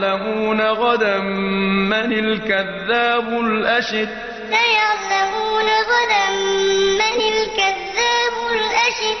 سيعلمون غدا من الكذاب الأشر سيعلمون غدا من الكذاب الأشر